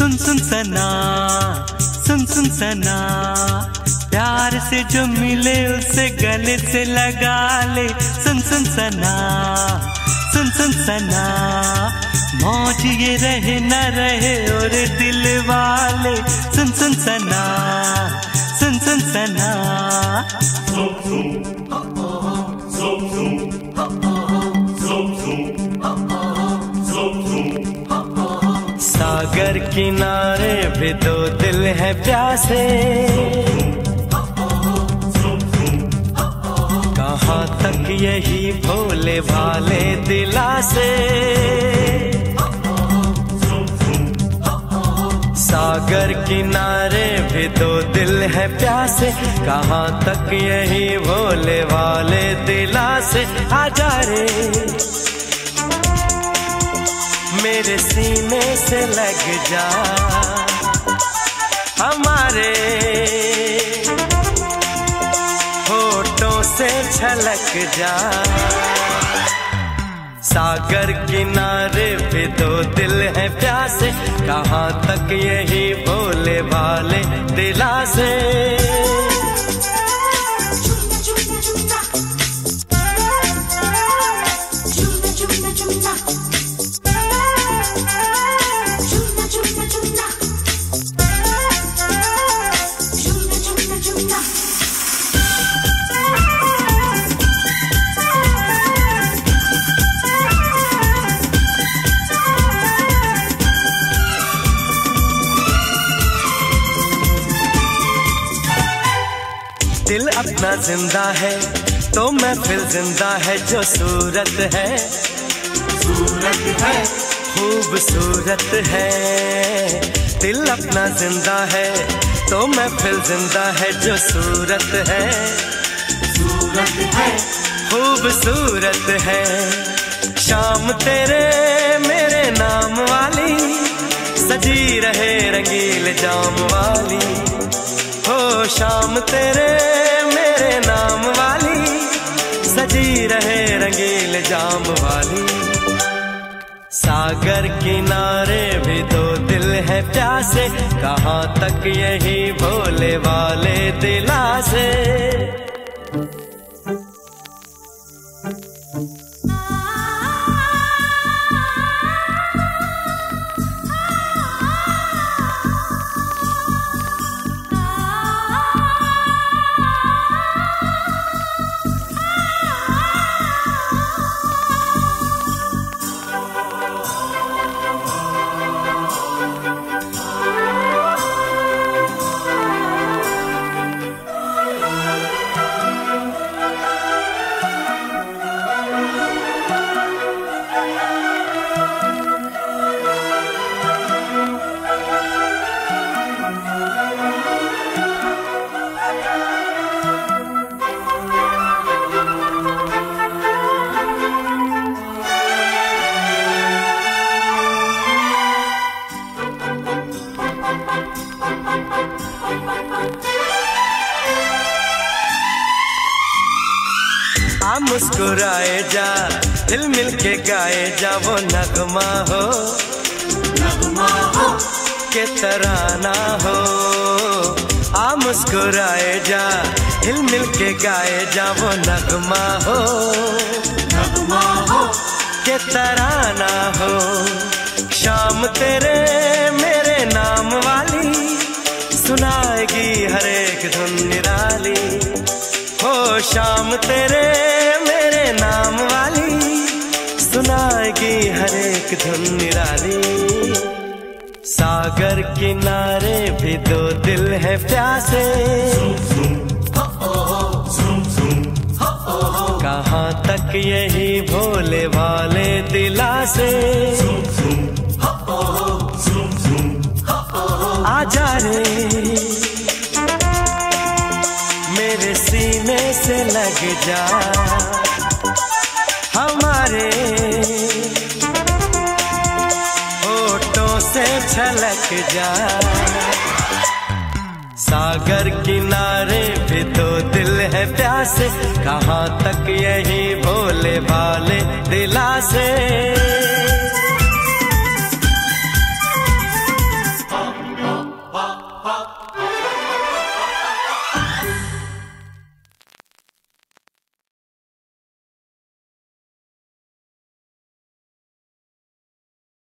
सुन सुन सना, सुन सुन सना। प्यार से जो मिले उसे गले से लगा ले। सुन सुन सना, सुन सुन सना। मौज ये रहे न रहे और दिल वाले। सुन सुन सना, सुन सुन सना। सागर किनारे भी दो दिल है प्यासे। कहाँ तक यही भोले भाले दिलासे? सागर किनारे भी दो दिल है प्यासे। कहाँ तक यही भोले वाले दिलासे? आजा रे। मेरे सीने से लग जा। हमारे होठों से छलक जा। सागर किनारे पे दो दिल है प्यासे, कहाँ तक यही भोले भाले दिला से दिल अपना ज़िंदा है तो मैं फिर ज़िंदा है जो सूरत है। सूरत है। खूबसूरत है। दिल अपना ज़िंदा है तो मैं फिर ज़िंदा है जो सूरत है। सूरत है। खूबसूरत है। शाम तेरे मेरे नाम वाली सजी रहे रंगील जाम वाली। हो शाम तेरे जाम वाली। सागर किनारे भी दो दिल है प्यासे। कहाँ तक यही भोले वाले दिला आ मुस्कुराए जा दिल मिल के गाए जा वो नगमा हो। नगमा हो। के तराना हो। आ मुस्कुराए जा दिल मिल के गाए जा वो नगमा हो। नगमा हो। के तराना हो। शाम तेरे मेरे नाम वाली सुनाएगी हर एक धुन निराली। हो शाम तेरे मेरे नाम वाली। सुनाएगी हर एक धुन निराली। सागर किनारे भी दो दिल है प्यासे। कहाँ तक यही भोले वाले दिला लग जा। हमारे होठों से छलक जा। सागर किनारे भी तो दिल है प्यासे। कहाँ तक यही भोले भाले दिलासे? से